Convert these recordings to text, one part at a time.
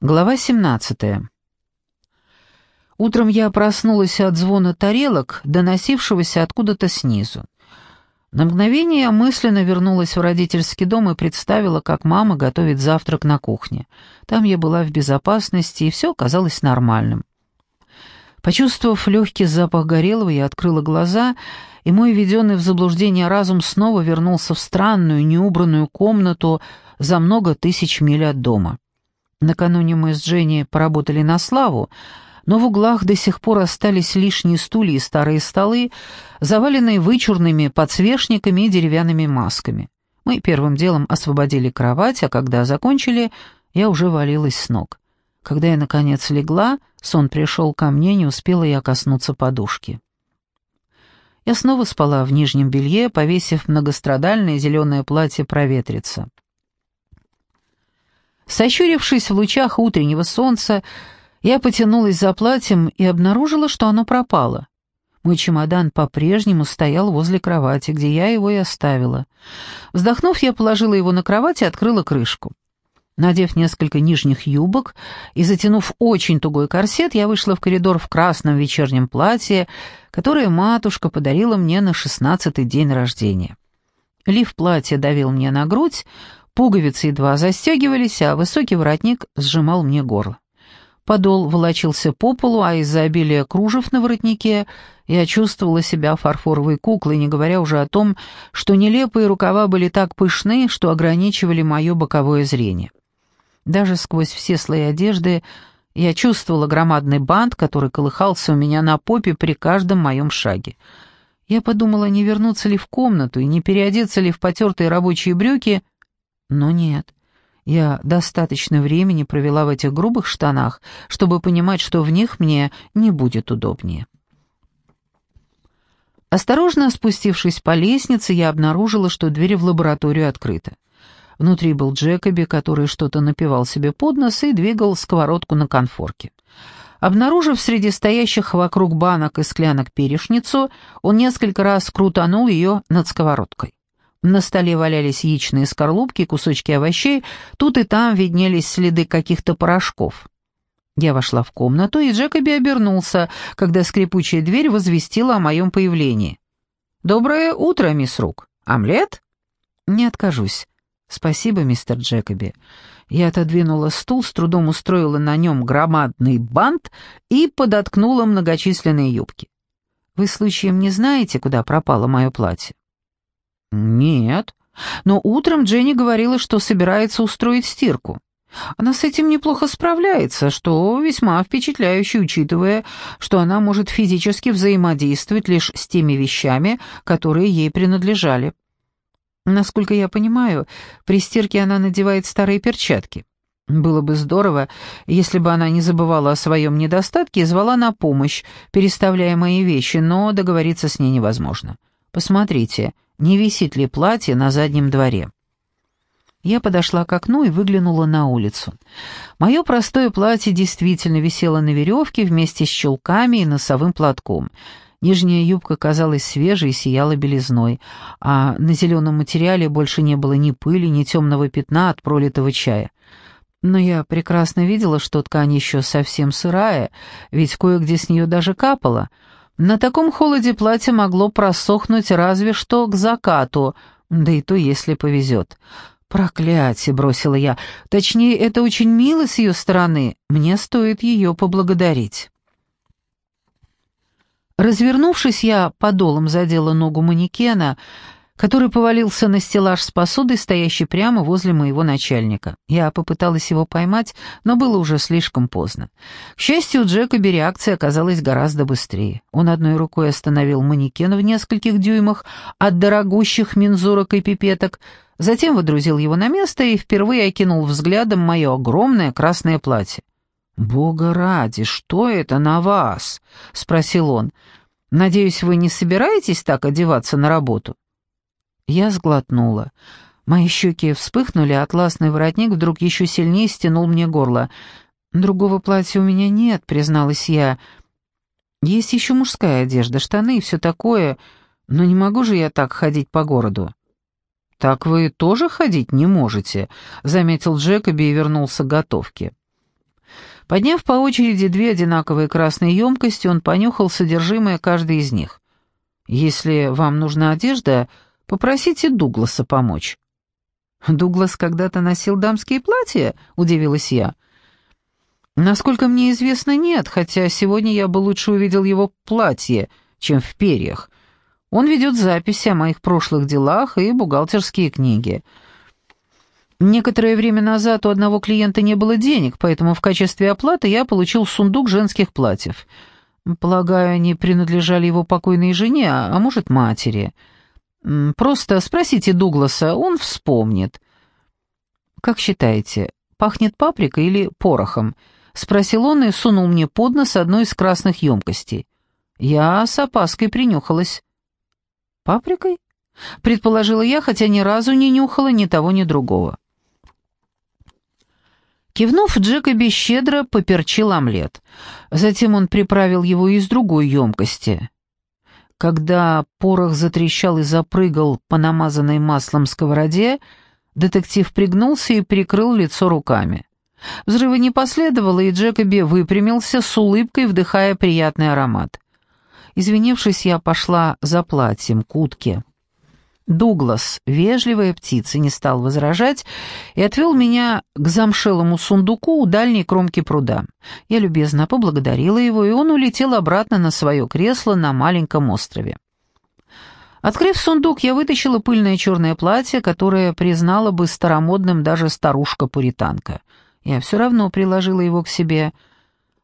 Глава 17. Утром я проснулась от звона тарелок, доносившегося откуда-то снизу. На мгновение я мысленно вернулась в родительский дом и представила, как мама готовит завтрак на кухне. Там я была в безопасности, и все казалось нормальным. Почувствовав легкий запах горелого, я открыла глаза, и мой введенный в заблуждение разум снова вернулся в странную, неубранную комнату за много тысяч миль от дома. Накануне мы с Дженни поработали на славу, но в углах до сих пор остались лишние стулья и старые столы, заваленные вычурными подсвечниками и деревянными масками. Мы первым делом освободили кровать, а когда закончили, я уже валилась с ног. Когда я, наконец, легла, сон пришел ко мне, не успела я коснуться подушки. Я снова спала в нижнем белье, повесив многострадальное зеленое платье проветриться. Сощурившись в лучах утреннего солнца, я потянулась за платьем и обнаружила, что оно пропало. Мой чемодан по-прежнему стоял возле кровати, где я его и оставила. Вздохнув, я положила его на кровать и открыла крышку. Надев несколько нижних юбок и затянув очень тугой корсет, я вышла в коридор в красном вечернем платье, которое матушка подарила мне на шестнадцатый день рождения. Лиф платья давил мне на грудь, Пуговицы едва застегивались, а высокий воротник сжимал мне горло. Подол волочился по полу, а из-за обилия кружев на воротнике я чувствовала себя фарфоровой куклой, не говоря уже о том, что нелепые рукава были так пышны, что ограничивали мое боковое зрение. Даже сквозь все слои одежды я чувствовала громадный бант, который колыхался у меня на попе при каждом моем шаге. Я подумала, не вернуться ли в комнату и не переодеться ли в потертые рабочие брюки — но нет. Я достаточно времени провела в этих грубых штанах, чтобы понимать, что в них мне не будет удобнее. Осторожно спустившись по лестнице, я обнаружила, что дверь в лабораторию открыта. Внутри был Джекоби, который что-то напивал себе под нос и двигал сковородку на конфорке. Обнаружив среди стоящих вокруг банок и склянок перешницу, он несколько раз крутанул ее над сковородкой. На столе валялись яичные скорлупки, кусочки овощей, тут и там виднелись следы каких-то порошков. Я вошла в комнату, и Джекоби обернулся, когда скрипучая дверь возвестила о моем появлении. «Доброе утро, мисс Рук. Омлет?» «Не откажусь. Спасибо, мистер Джекоби». Я отодвинула стул, с трудом устроила на нем громадный бант и подоткнула многочисленные юбки. «Вы случаем не знаете, куда пропало мое платье?» «Нет. Но утром Дженни говорила, что собирается устроить стирку. Она с этим неплохо справляется, что весьма впечатляюще, учитывая, что она может физически взаимодействовать лишь с теми вещами, которые ей принадлежали. Насколько я понимаю, при стирке она надевает старые перчатки. Было бы здорово, если бы она не забывала о своем недостатке и звала на помощь, переставляя мои вещи, но договориться с ней невозможно. Посмотрите, не висит ли платье на заднем дворе. Я подошла к окну и выглянула на улицу. Мое простое платье действительно висело на веревке вместе с чулками и носовым платком. Нижняя юбка казалась свежей и сияла белизной, а на зеленом материале больше не было ни пыли, ни темного пятна от пролитого чая. Но я прекрасно видела, что ткань еще совсем сырая, ведь кое-где с нее даже капало — на таком холоде платье могло просохнуть разве что к закату, да и то, если повезет. «Проклятие!» — бросила я. «Точнее, это очень мило с ее стороны. Мне стоит ее поблагодарить». Развернувшись, я подолом задела ногу манекена, который повалился на стеллаж с посудой, стоящий прямо возле моего начальника. Я попыталась его поймать, но было уже слишком поздно. К счастью, у Джекоби реакция оказалась гораздо быстрее. Он одной рукой остановил манекен в нескольких дюймах от дорогущих мензурок и пипеток, затем выдрузил его на место и впервые окинул взглядом мое огромное красное платье. «Бога ради, что это на вас?» — спросил он. «Надеюсь, вы не собираетесь так одеваться на работу?» Я сглотнула. Мои щеки вспыхнули, а атласный воротник вдруг еще сильнее стянул мне горло. «Другого платья у меня нет», — призналась я. «Есть еще мужская одежда, штаны и все такое, но не могу же я так ходить по городу». «Так вы тоже ходить не можете», — заметил Джекоби и вернулся к готовке. Подняв по очереди две одинаковые красные емкости, он понюхал содержимое каждой из них. «Если вам нужна одежда, попросите Дугласа помочь». «Дуглас когда-то носил дамские платья?» — удивилась я. «Насколько мне известно, нет, хотя сегодня я бы лучше увидел его платье, чем в перьях. Он ведет записи о моих прошлых делах и бухгалтерские книги». Некоторое время назад у одного клиента не было денег, поэтому в качестве оплаты я получил сундук женских платьев. Полагаю, они принадлежали его покойной жене, а, может, матери. Просто спросите Дугласа, он вспомнит. «Как считаете, пахнет паприкой или порохом?» — спросил он и сунул мне под нос одну из красных емкостей. Я с опаской принюхалась. «Паприкой?» — предположила я, хотя ни разу не нюхала ни того, ни другого. Кивнув, Джекоби щедро поперчил омлет. Затем он приправил его из другой емкости. Когда порох затрещал и запрыгал по намазанной маслом сковороде, детектив пригнулся и прикрыл лицо руками. Взрыва не последовало, и Джекоби выпрямился с улыбкой, вдыхая приятный аромат. Извинившись, я пошла за платьем к утке. Дуглас, вежливая птица, не стал возражать и отвел меня к замшелому сундуку у дальней кромки пруда. Я любезно поблагодарила его, и он улетел обратно на свое кресло на маленьком острове. Открыв сундук, я вытащила пыльное черное платье, которое признала бы старомодным даже старушка-пуританка. Я все равно приложила его к себе.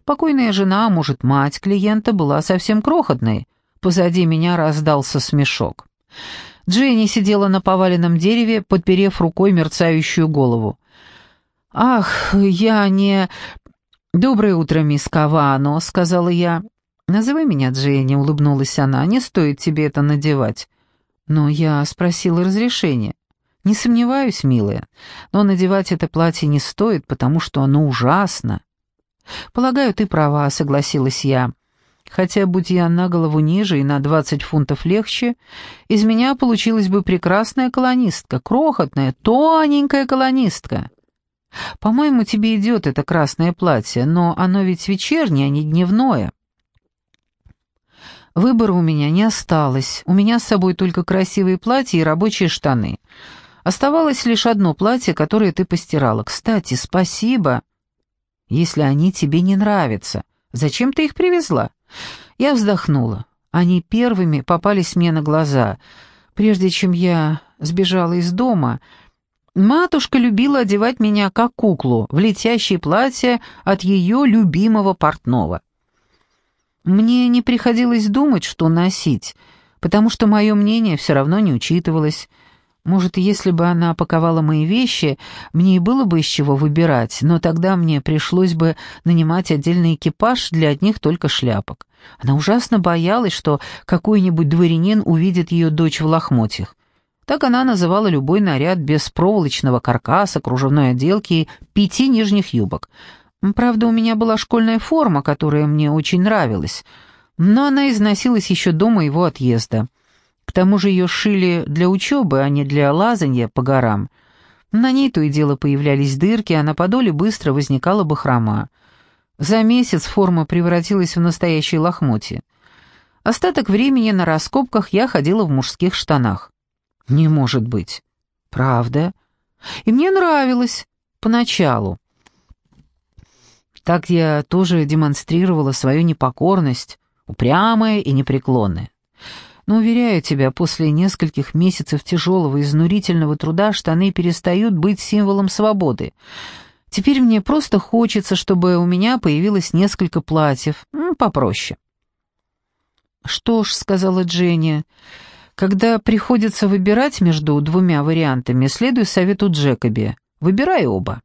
Покойная жена, а может, мать клиента, была совсем крохотной. Позади меня раздался смешок. Дженни сидела на поваленном дереве, подперев рукой мерцающую голову. «Ах, я не...» «Доброе утро, мисс Кавано», — сказала я. «Называй меня Дженни», — улыбнулась она. «Не стоит тебе это надевать». Но я спросила разрешения. «Не сомневаюсь, милая, но надевать это платье не стоит, потому что оно ужасно». «Полагаю, ты права», — согласилась я. Хотя, будь я на голову ниже и на двадцать фунтов легче, из меня получилась бы прекрасная колонистка, крохотная, тоненькая колонистка. По-моему, тебе идет это красное платье, но оно ведь вечернее, а не дневное. Выбора у меня не осталось. У меня с собой только красивые платья и рабочие штаны. Оставалось лишь одно платье, которое ты постирала. Кстати, спасибо. Если они тебе не нравятся, зачем ты их привезла? Я вздохнула. Они первыми попались мне на глаза. Прежде чем я сбежала из дома, матушка любила одевать меня как куклу в летящее платье от ее любимого портного. Мне не приходилось думать, что носить, потому что мое мнение все равно не учитывалось. Может, если бы она паковала мои вещи, мне и было бы из чего выбирать, но тогда мне пришлось бы нанимать отдельный экипаж для одних только шляпок. Она ужасно боялась, что какой-нибудь дворянин увидит ее дочь в лохмотьях. Так она называла любой наряд без проволочного каркаса, кружевной отделки и пяти нижних юбок. Правда, у меня была школьная форма, которая мне очень нравилась, но она износилась еще до моего отъезда. К тому же ее шили для учебы, а не для лазанья по горам. На ней то и дело появлялись дырки, а на подоле быстро возникала бахрома. За месяц форма превратилась в настоящее лохмотье. Остаток времени на раскопках я ходила в мужских штанах. Не может быть. Правда. И мне нравилось. Поначалу. Так я тоже демонстрировала свою непокорность, упрямая и непреклонная. Но, уверяю тебя, после нескольких месяцев тяжелого, изнурительного труда штаны перестают быть символом свободы. Теперь мне просто хочется, чтобы у меня появилось несколько платьев, попроще. «Что ж», — сказала Дженни, — «когда приходится выбирать между двумя вариантами, следуй совету Джекоби. Выбирай оба».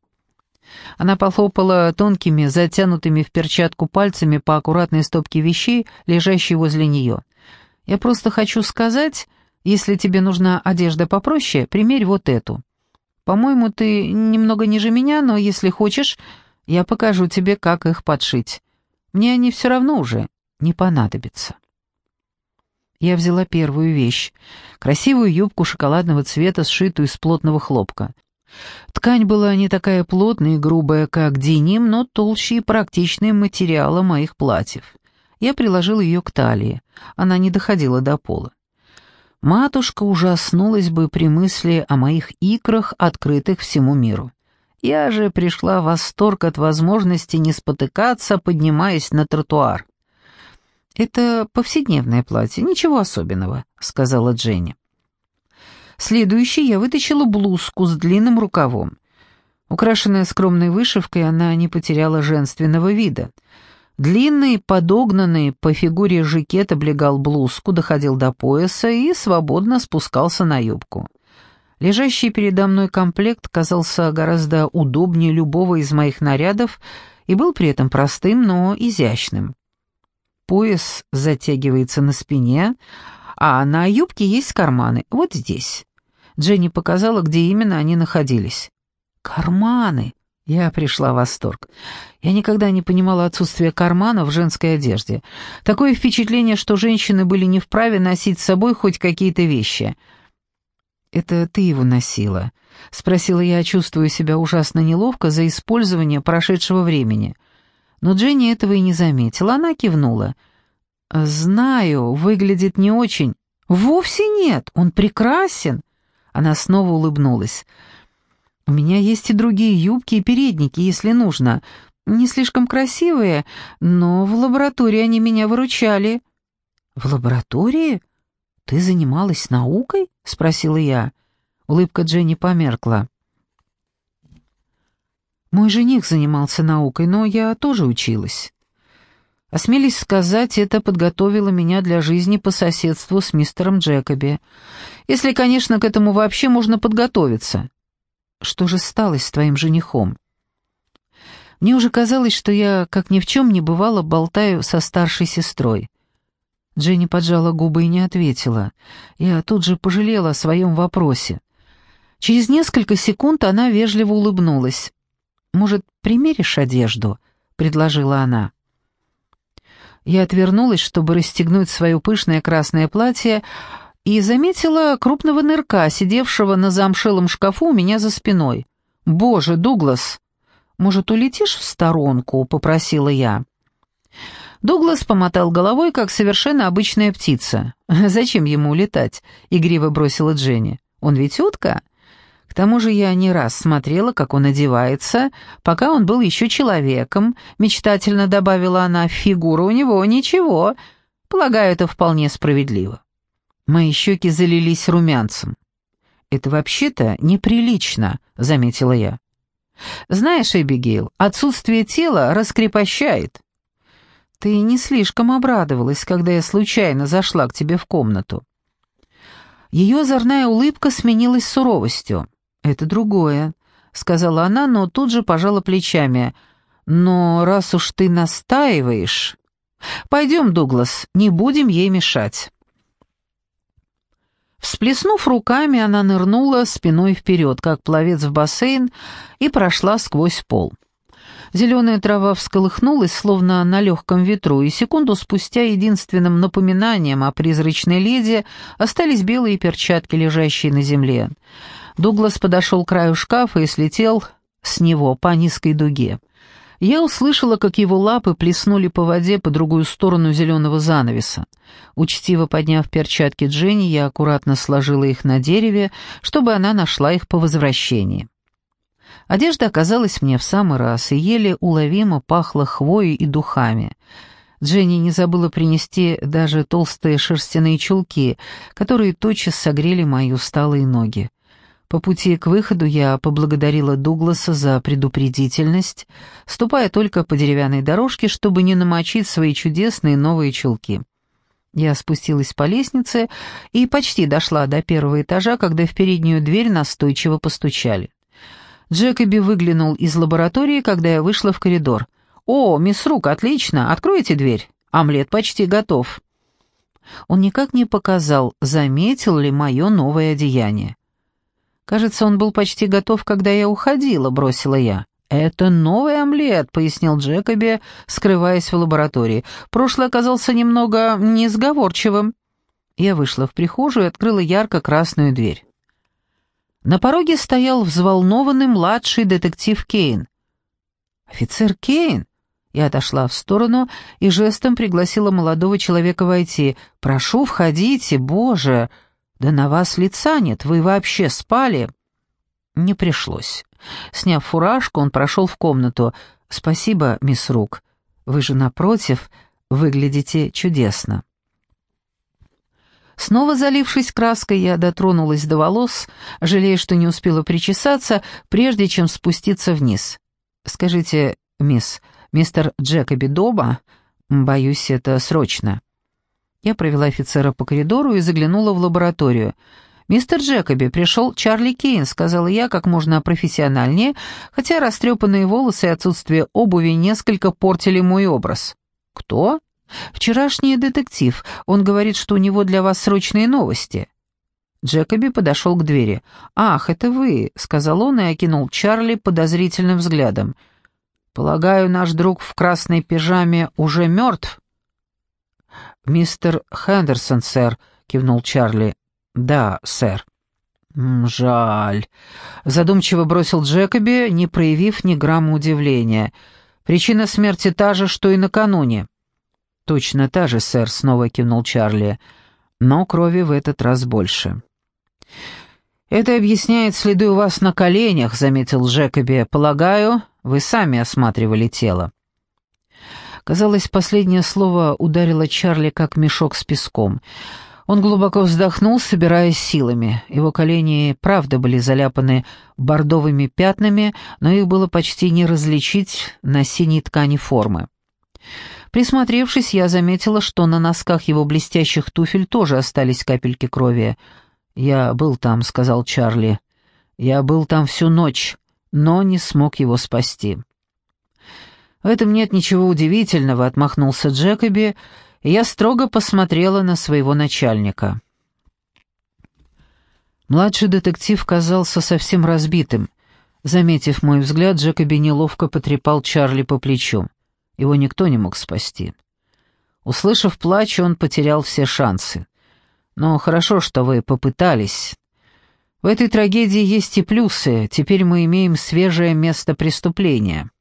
Она похлопала тонкими, затянутыми в перчатку пальцами по аккуратной стопке вещей, лежащей возле нее. Я просто хочу сказать, если тебе нужна одежда попроще, примерь вот эту. По-моему, ты немного ниже меня, но если хочешь, я покажу тебе, как их подшить. Мне они все равно уже не понадобятся. Я взяла первую вещь — красивую юбку шоколадного цвета, сшитую из плотного хлопка. Ткань была не такая плотная и грубая, как деним, но толще и практичнее материала моих платьев. Я приложил ее к талии. Она не доходила до пола. Матушка ужаснулась бы при мысли о моих икрах, открытых всему миру. Я же пришла в восторг от возможности не спотыкаться, поднимаясь на тротуар. «Это повседневное платье, ничего особенного», — сказала Дженни. Следующей я вытащила блузку с длинным рукавом. Украшенная скромной вышивкой, она не потеряла женственного вида. Длинный, подогнанный по фигуре жакет облегал блузку, доходил до пояса и свободно спускался на юбку. Лежащий передо мной комплект казался гораздо удобнее любого из моих нарядов и был при этом простым, но изящным. Пояс затягивается на спине, а на юбке есть карманы, вот здесь. Дженни показала, где именно они находились. «Карманы!» Я пришла в восторг. Я никогда не понимала отсутствие карманов в женской одежде. Такое впечатление, что женщины были не вправе носить с собой хоть какие-то вещи. «Это ты его носила?» — спросила я, чувствуя себя ужасно неловко за использование прошедшего времени. Но Дженни этого и не заметила, она кивнула. «Знаю, выглядит не очень». «Вовсе нет, он прекрасен!» Она снова улыбнулась. «У меня есть и другие юбки и передники, если нужно. Не слишком красивые, но в лаборатории они меня выручали». «В лаборатории? Ты занималась наукой?» — спросила я. Улыбка Дженни померкла. «Мой жених занимался наукой, но я тоже училась». Осмелись сказать, это подготовило меня для жизни по соседству с мистером Джекоби. Если, конечно, к этому вообще можно подготовиться. Что же стало с твоим женихом? Мне уже казалось, что я, как ни в чем не бывало, болтаю со старшей сестрой. Дженни поджала губы и не ответила. Я тут же пожалела о своем вопросе. Через несколько секунд она вежливо улыбнулась. «Может, примеришь одежду?» — предложила она. Я отвернулась, чтобы расстегнуть свое пышное красное платье, и заметила крупного нырка, сидевшего на замшелом шкафу у меня за спиной. «Боже, Дуглас, может, улетишь в сторонку?» — попросила я. Дуглас помотал головой, как совершенно обычная птица. «Зачем ему улетать?» — игриво бросила Дженни. «Он ведь утка?» К тому же я не раз смотрела, как он одевается, пока он был еще человеком, мечтательно добавила она, фигура у него ничего. Полагаю, это вполне справедливо. Мои щеки залились румянцем. «Это вообще-то неприлично», — заметила я. «Знаешь, Эбигейл, отсутствие тела раскрепощает». «Ты не слишком обрадовалась, когда я случайно зашла к тебе в комнату». Ее озорная улыбка сменилась суровостью. «Это другое», — сказала она, но тут же пожала плечами. «Но раз уж ты настаиваешь...» «Пойдем, Дуглас, не будем ей мешать». Всплеснув руками, она нырнула спиной вперед, как пловец в бассейн, и прошла сквозь пол. Зеленая трава всколыхнулась, словно на легком ветру, и секунду спустя единственным напоминанием о призрачной леди остались белые перчатки, лежащие на земле. Дуглас подошел к краю шкафа и слетел с него по низкой дуге. Я услышала, как его лапы плеснули по воде по другую сторону зеленого занавеса. Учтиво подняв перчатки Дженни, я аккуратно сложила их на дереве, чтобы она нашла их по возвращении. Одежда оказалась мне в самый раз и еле уловимо пахла хвоей и духами. Дженни не забыла принести даже толстые шерстяные чулки, которые тотчас согрели мои усталые ноги. По пути к выходу я поблагодарила Дугласа за предупредительность, ступая только по деревянной дорожке, чтобы не намочить свои чудесные новые чулки. Я спустилась по лестнице и почти дошла до первого этажа, когда в переднюю дверь настойчиво постучали. Джекоби выглянул из лаборатории, когда я вышла в коридор. «О, мисс Рук, отлично! Откройте дверь! Омлет почти готов!» Он никак не показал, заметил ли мое новое одеяние. Кажется, он был почти готов, когда я уходила, бросила я. «Это новый омлет», — пояснил Джекоби, скрываясь в лаборатории. «Прошлый оказался немного несговорчивым». Я вышла в прихожую и открыла ярко-красную дверь. На пороге стоял взволнованный младший детектив Кейн. «Офицер Кейн?» Я отошла в сторону и жестом пригласила молодого человека войти. «Прошу, входите, боже! Да на вас лица нет, вы вообще спали?» Не пришлось. Сняв фуражку, он прошел в комнату. «Спасибо, мисс Рук. Вы же, напротив, выглядите чудесно». Снова залившись краской, я дотронулась до волос, жалея, что не успела причесаться, прежде чем спуститься вниз. «Скажите, мисс, мистер Джекоби дома? Боюсь, это срочно». Я провела офицера по коридору и заглянула в лабораторию. «Мистер Джекоби, пришел Чарли Кейн», — сказала я как можно профессиональнее, хотя растрепанные волосы и отсутствие обуви несколько портили мой образ. «Кто?» «Вчерашний детектив. Он говорит, что у него для вас срочные новости». Джекоби подошел к двери. «Ах, это вы», — сказал он и окинул Чарли подозрительным взглядом. «Полагаю, наш друг в красной пижаме уже мертв?» «Мистер Хендерсон, сэр», — кивнул Чарли. «Да, сэр». «Жаль», — задумчиво бросил Джекоби, не проявив ни грамма удивления. «Причина смерти та же, что и накануне». «Точно та же, сэр», — снова кивнул Чарли, — «но крови в этот раз больше». «Это объясняет следы у вас на коленях», — заметил Джекоби. «Полагаю, вы сами осматривали тело». Казалось, последнее слово ударило Чарли как мешок с песком. Он глубоко вздохнул, собираясь силами. Его колени, правда, были заляпаны бордовыми пятнами, но их было почти не различить на синей ткани формы. Присмотревшись, я заметила, что на носках его блестящих туфель тоже остались капельки крови. «Я был там», — сказал Чарли. «Я был там всю ночь, но не смог его спасти». «В этом нет ничего удивительного», — отмахнулся Джекоби, и я строго посмотрела на своего начальника. Младший детектив казался совсем разбитым. Заметив мой взгляд, Джекоби неловко потрепал Чарли по плечу. Его никто не мог спасти. Услышав плач, он потерял все шансы. Но хорошо, что вы попытались. В этой трагедии есть и плюсы. Теперь мы имеем свежее место преступления.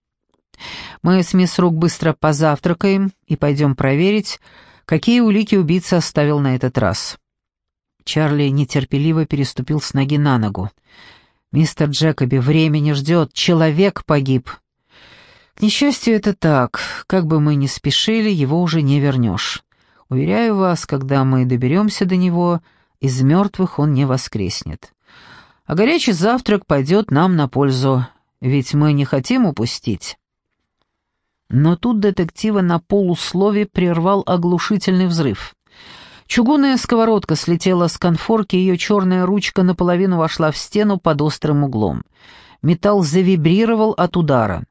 Мы с мисс Рук быстро позавтракаем и пойдем проверить, какие улики убийца оставил на этот раз. Чарли нетерпеливо переступил с ноги на ногу. «Мистер Джекоби, время не ждет, человек погиб». К несчастью, это так. Как бы мы ни спешили, его уже не вернешь. Уверяю вас, когда мы доберемся до него, из мертвых он не воскреснет. А горячий завтрак пойдет нам на пользу, ведь мы не хотим упустить. Но тут детектива на полуслове прервал оглушительный взрыв. Чугунная сковородка слетела с конфорки, ее черная ручка наполовину вошла в стену под острым углом. Металл завибрировал от удара.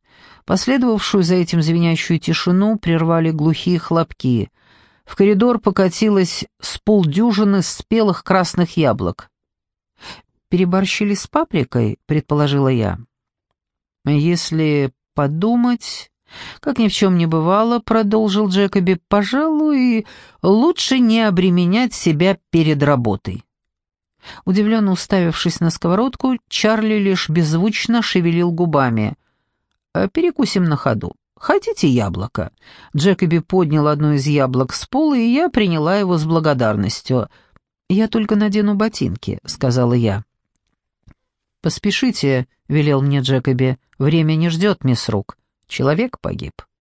Последовавшую за этим звенящую тишину прервали глухие хлопки. В коридор покатилось с полдюжины спелых красных яблок. «Переборщили с паприкой?» — предположила я. «Если подумать...» «Как ни в чем не бывало», — продолжил Джекоби, — «пожалуй, лучше не обременять себя перед работой». Удивленно уставившись на сковородку, Чарли лишь беззвучно шевелил губами — Э, перекусим на ходу. Хотите яблоко?» Джекоби поднял одно из яблок с пола, и я приняла его с благодарностью. «Я только надену ботинки», — сказала я. «Поспешите», — велел мне Джекоби. «Время не ждет, мисс Рук. Человек погиб».